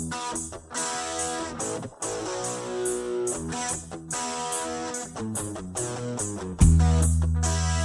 Thank you.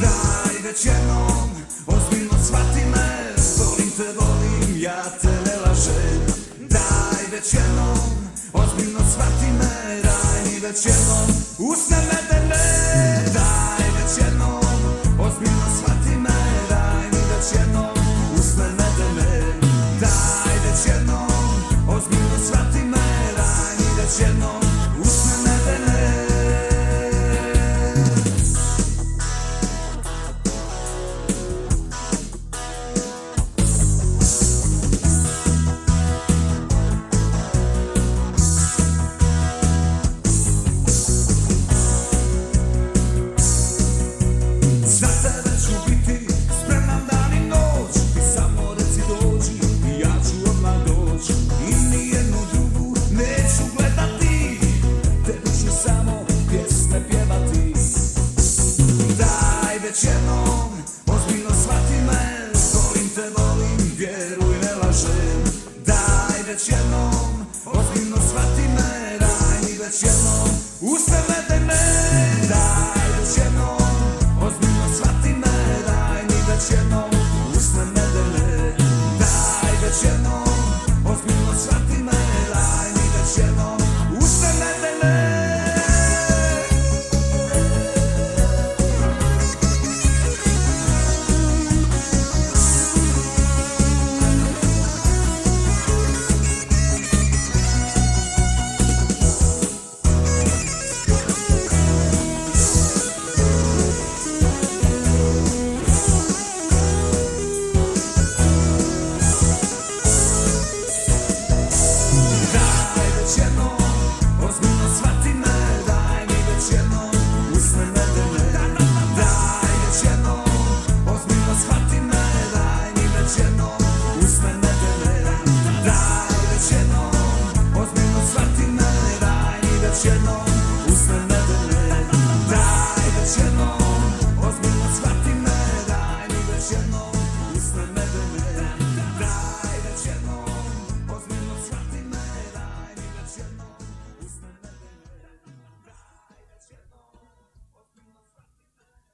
Daj već jednom, ozbiljno shvati me. Volim te, volim, ja te ne lažem. Daj već jednom, ozbiljno shvati me. Daj mi već jednom, usne medene već jednom ozbiljno shvati me Volim te, volim, vjeruj, ne lažem. Daj već jednom ozbiljno shvati me Daj mi već jednom usne me. Daj me Daj već jednom ozbiljno shvati me Daj mi već jednom usne daj me Daj